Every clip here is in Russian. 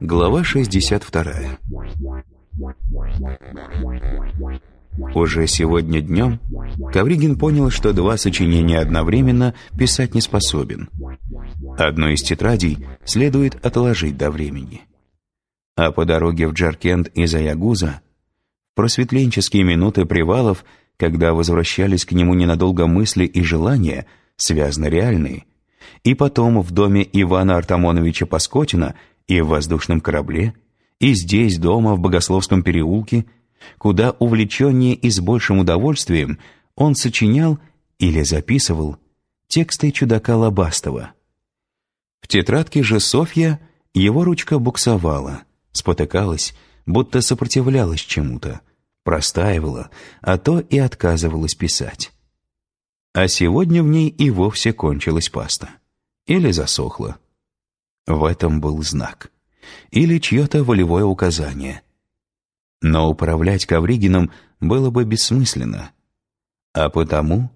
Глава 62 Уже сегодня днем Ковригин понял, что два сочинения одновременно писать не способен. Одну из тетрадей следует отложить до времени. А по дороге в Джаркент из Аягуза, просветленческие минуты привалов, когда возвращались к нему ненадолго мысли и желания, связно реальные, и потом в доме Ивана Артамоновича Паскотина и в воздушном корабле, и здесь, дома, в Богословском переулке, куда увлеченнее и с большим удовольствием он сочинял или записывал тексты чудака Лобастова. В тетрадке же Софья его ручка буксовала, спотыкалась, будто сопротивлялась чему-то, простаивала, а то и отказывалась писать. А сегодня в ней и вовсе кончилась паста. Или засохла. В этом был знак. Или чье-то волевое указание. Но управлять Ковригиным было бы бессмысленно. А потому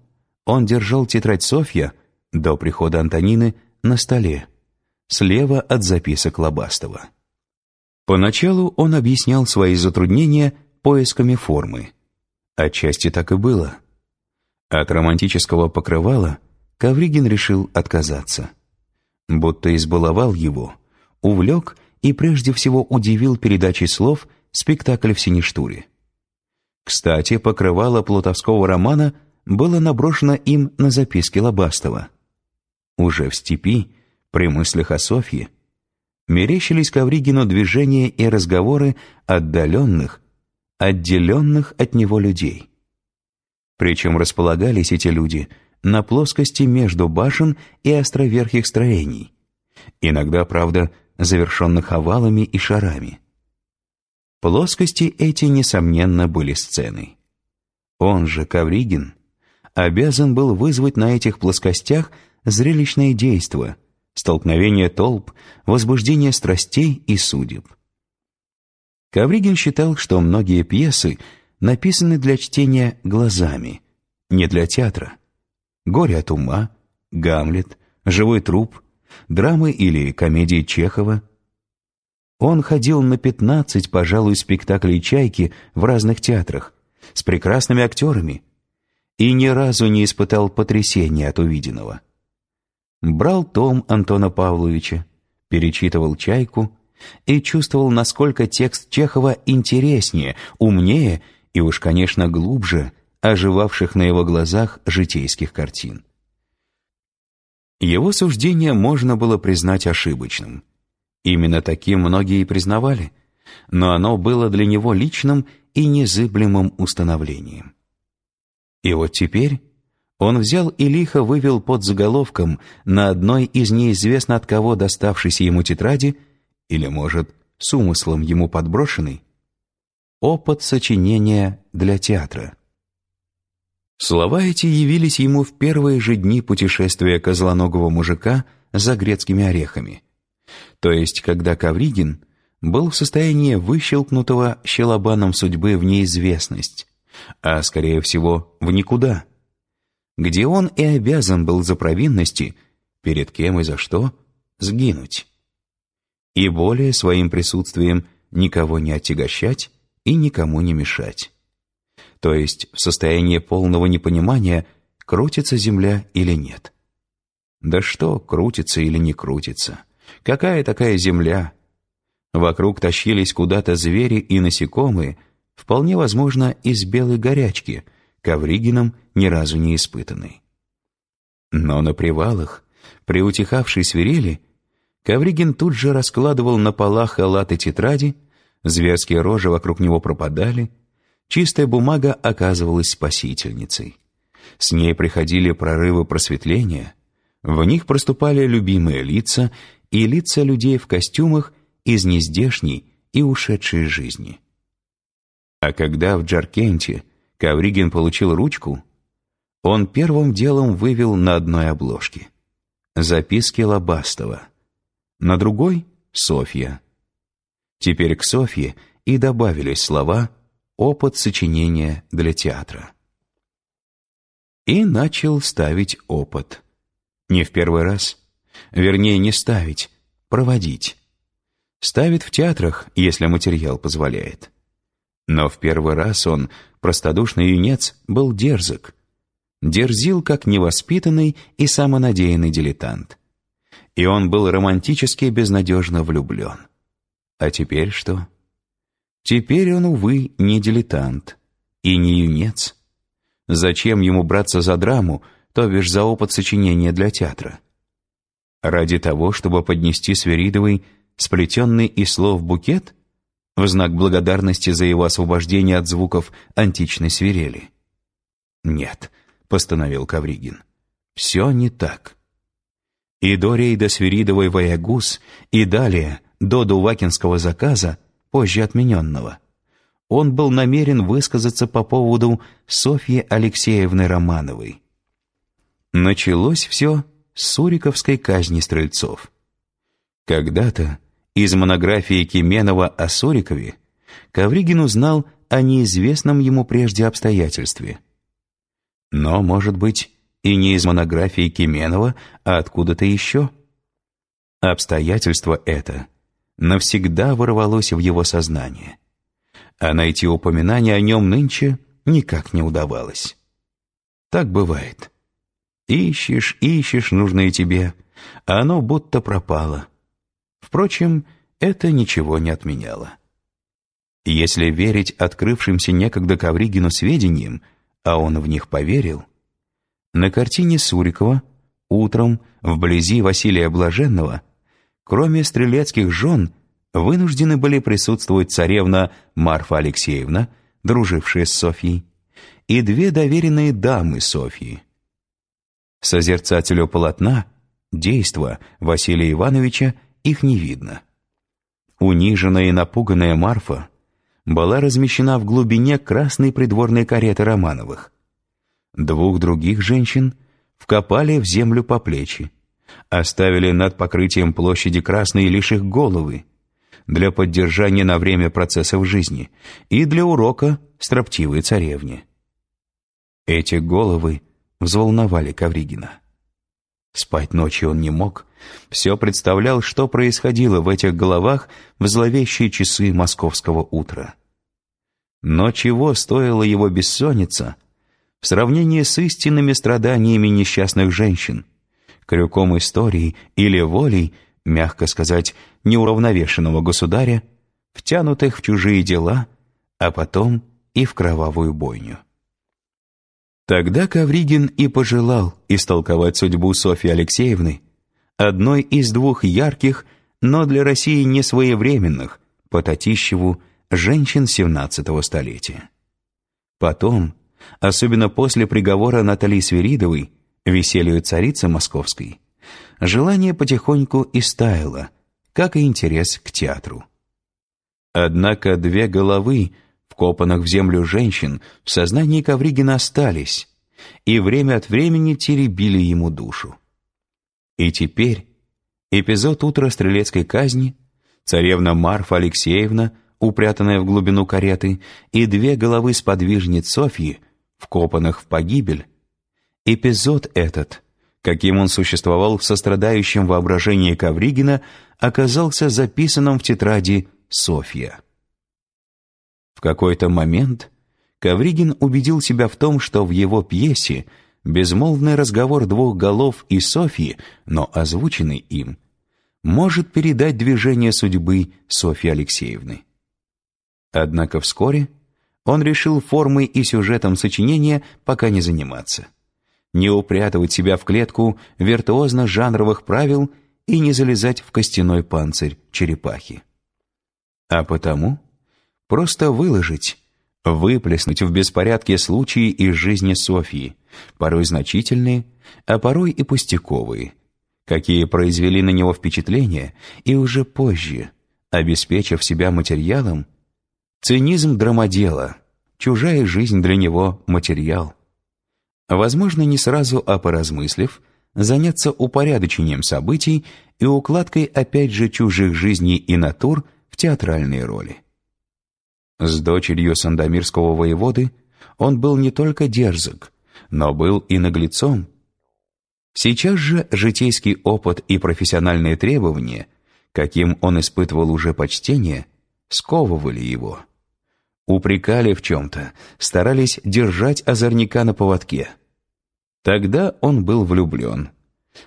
он держал тетрадь Софья до прихода Антонины на столе, слева от записок Лобастова. Поначалу он объяснял свои затруднения поисками формы. Отчасти так и было. От романтического покрывала Ковригин решил отказаться. Будто избаловал его, увлек и прежде всего удивил передачей слов спектакль в Сиништуре. Кстати, покрывало плутовского романа было наброшено им на записки Лобастова. Уже в степи, при мыслях о Софье, мерещились Ковригину движения и разговоры отдаленных, отделенных от него людей. Причем располагались эти люди на плоскости между башен и островерхих строений, иногда, правда, завершенных овалами и шарами. Плоскости эти, несомненно, были сценой. Он же, Ковригин, обязан был вызвать на этих плоскостях зрелищное действо, столкновение толп, возбуждение страстей и судеб. Ковригин считал, что многие пьесы написаны для чтения глазами, не для театра. «Горе от ума», «Гамлет», «Живой труп», драмы или комедии Чехова. Он ходил на пятнадцать, пожалуй, спектаклей «Чайки» в разных театрах с прекрасными актерами и ни разу не испытал потрясения от увиденного. Брал том Антона Павловича, перечитывал «Чайку» и чувствовал, насколько текст Чехова интереснее, умнее и уж, конечно, глубже оживавших на его глазах житейских картин. Его суждение можно было признать ошибочным. Именно таким многие и признавали, но оно было для него личным и незыблемым установлением. И вот теперь он взял и лихо вывел под заголовком на одной из неизвестно от кого доставшейся ему тетради, или, может, с умыслом ему подброшенный, «Опыт сочинения для театра». Слова эти явились ему в первые же дни путешествия козлоногого мужика за грецкими орехами. То есть, когда Кавригин был в состоянии выщелкнутого щелобаном судьбы в неизвестность, а, скорее всего, в никуда, где он и обязан был за провинности, перед кем и за что, сгинуть. И более своим присутствием никого не отягощать и никому не мешать то есть в состоянии полного непонимания, крутится Земля или нет. Да что, крутится или не крутится? Какая такая Земля? Вокруг тащились куда-то звери и насекомые, вполне возможно, из белой горячки, ковригином ни разу не испытанной. Но на привалах, при утихавшей свирели, Ковригин тут же раскладывал на полах халаты тетради, зверские рожи вокруг него пропадали — Чистая бумага оказывалась спасительницей. С ней приходили прорывы просветления, в них проступали любимые лица и лица людей в костюмах из нездешней и ушедшей жизни. А когда в Джаркенте Кавригин получил ручку, он первым делом вывел на одной обложке записки Лобастова, на другой — Софья. Теперь к Софье и добавились слова опыт сочинения для театра. И начал ставить опыт. Не в первый раз. Вернее, не ставить, проводить. Ставит в театрах, если материал позволяет. Но в первый раз он, простодушный юнец, был дерзок. Дерзил, как невоспитанный и самонадеянный дилетант. И он был романтически безнадежно влюблен. А теперь что? Теперь он, увы, не дилетант и не юнец. Зачем ему браться за драму, то бишь за опыт сочинения для театра? Ради того, чтобы поднести Сверидовой сплетенный из слов букет в знак благодарности за его освобождение от звуков античной свирели? «Нет», — постановил Кавригин, — «все не так». И до рейда Свиридовой Ваягус, и далее до Дувакинского заказа, позже отмененного, он был намерен высказаться по поводу Софьи Алексеевны Романовой. Началось все с Суриковской казни стрельцов. Когда-то из монографии Кименова о Сурикове Ковригин узнал о неизвестном ему прежде обстоятельстве. Но, может быть, и не из монографии Кименова, а откуда-то еще. Обстоятельство это навсегда ворвалось в его сознание а найти упоминание о нем нынче никак не удавалось. Так бывает. Ищешь, ищешь нужное тебе, а оно будто пропало. Впрочем, это ничего не отменяло. Если верить открывшимся некогда Ковригину сведениям, а он в них поверил, на картине Сурикова утром вблизи Василия Блаженного, кроме стрелецких жен, вынуждены были присутствовать царевна Марфа Алексеевна, дружившая с Софьей, и две доверенные дамы Софьи. Созерцателю полотна, действа Василия Ивановича, их не видно. Униженная и напуганная Марфа была размещена в глубине красной придворной кареты Романовых. Двух других женщин вкопали в землю по плечи, оставили над покрытием площади красные лишь их головы, для поддержания на время процессов жизни и для урока строптивой царевне. Эти головы взволновали Ковригина. Спать ночью он не мог, все представлял, что происходило в этих головах в зловещие часы московского утра. Но чего стоила его бессонница в сравнении с истинными страданиями несчастных женщин, крюком истории или волей, мягко сказать, неуравновешенного государя, втянутых в чужие дела, а потом и в кровавую бойню. Тогда Ковригин и пожелал истолковать судьбу Софьи Алексеевны, одной из двух ярких, но для России не своевременных, по Татищеву, женщин XVII столетия. Потом, особенно после приговора Натальи Свиридовой, веселью царицы московской, желание потихоньку истаяло, как и интерес к театру. Однако две головы, вкопанных в землю женщин, в сознании Ковригина остались, и время от времени теребили ему душу. И теперь эпизод утра стрелецкой казни, царевна Марфа Алексеевна, упрятанная в глубину кареты, и две головы сподвижниц Софьи, вкопанных в погибель, эпизод этот — каким он существовал в сострадающем воображении Ковригина, оказался записанным в тетради «Софья». В какой-то момент Ковригин убедил себя в том, что в его пьесе безмолвный разговор двух голов и Софьи, но озвученный им, может передать движение судьбы Софьи Алексеевны. Однако вскоре он решил формой и сюжетом сочинения пока не заниматься не упрятывать себя в клетку виртуозно-жанровых правил и не залезать в костяной панцирь черепахи. А потому просто выложить, выплеснуть в беспорядке случаи из жизни Софьи, порой значительные, а порой и пустяковые, какие произвели на него впечатление и уже позже, обеспечив себя материалом, цинизм драмодела, чужая жизнь для него материал – Возможно, не сразу, а поразмыслив, заняться упорядочением событий и укладкой опять же чужих жизней и натур в театральные роли. С дочерью сандомирского воеводы он был не только дерзок, но был и наглецом. Сейчас же житейский опыт и профессиональные требования, каким он испытывал уже почтение, сковывали его. Упрекали в чем-то, старались держать озорника на поводке. Тогда он был влюблен,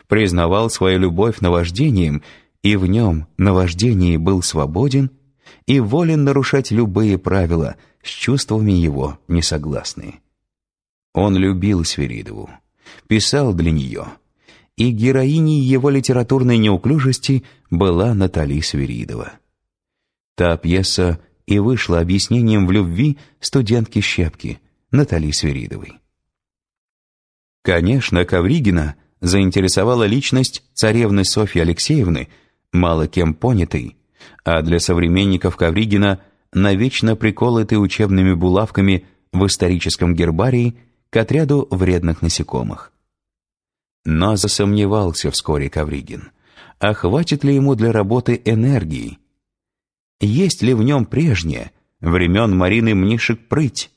признавал свою любовь наваждением, и в нем, наваждении, был свободен и волен нарушать любые правила, с чувствами его несогласные. Он любил Свиридову, писал для нее, и героиней его литературной неуклюжести была Натали Свиридова. Та пьеса и вышла объяснением в любви студентки Щепки, Натали Свиридовой. Конечно, Ковригина заинтересовала личность царевны Софьи Алексеевны, мало кем понятой, а для современников Ковригина навечно приколотый учебными булавками в историческом гербарии к отряду вредных насекомых. Но засомневался вскоре Ковригин. А хватит ли ему для работы энергии? Есть ли в нем прежнее, времен Марины Мнишек прыть?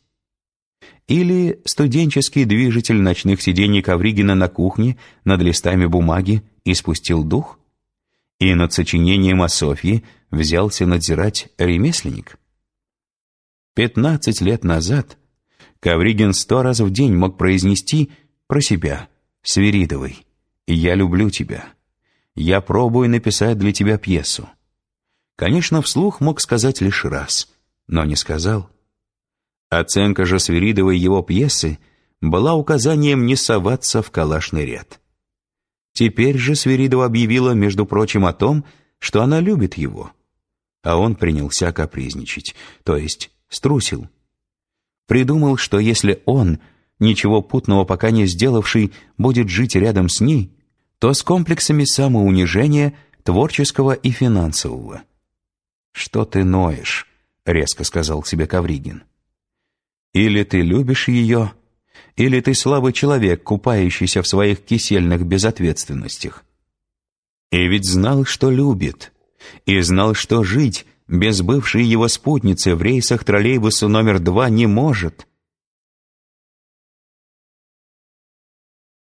Или студенческий движитель ночных сидений Ковригина на кухне над листами бумаги испустил дух? И над сочинением о Софье взялся надзирать ремесленник? Пятнадцать лет назад Ковригин сто раз в день мог произнести про себя «Свиридовой, я люблю тебя. Я пробую написать для тебя пьесу». Конечно, вслух мог сказать лишь раз, но не сказал. Оценка же Свиридовой его пьесы была указанием не соваться в калашный ряд. Теперь же Свиридова объявила, между прочим, о том, что она любит его. А он принялся капризничать, то есть струсил. Придумал, что если он, ничего путного пока не сделавший, будет жить рядом с ней, то с комплексами самоунижения творческого и финансового. «Что ты ноешь?» — резко сказал себе Кавригин. «Или ты любишь ее, или ты слабый человек, купающийся в своих кисельных безответственностях. И ведь знал, что любит, и знал, что жить без бывшей его спутницы в рейсах троллейбуса номер два не может.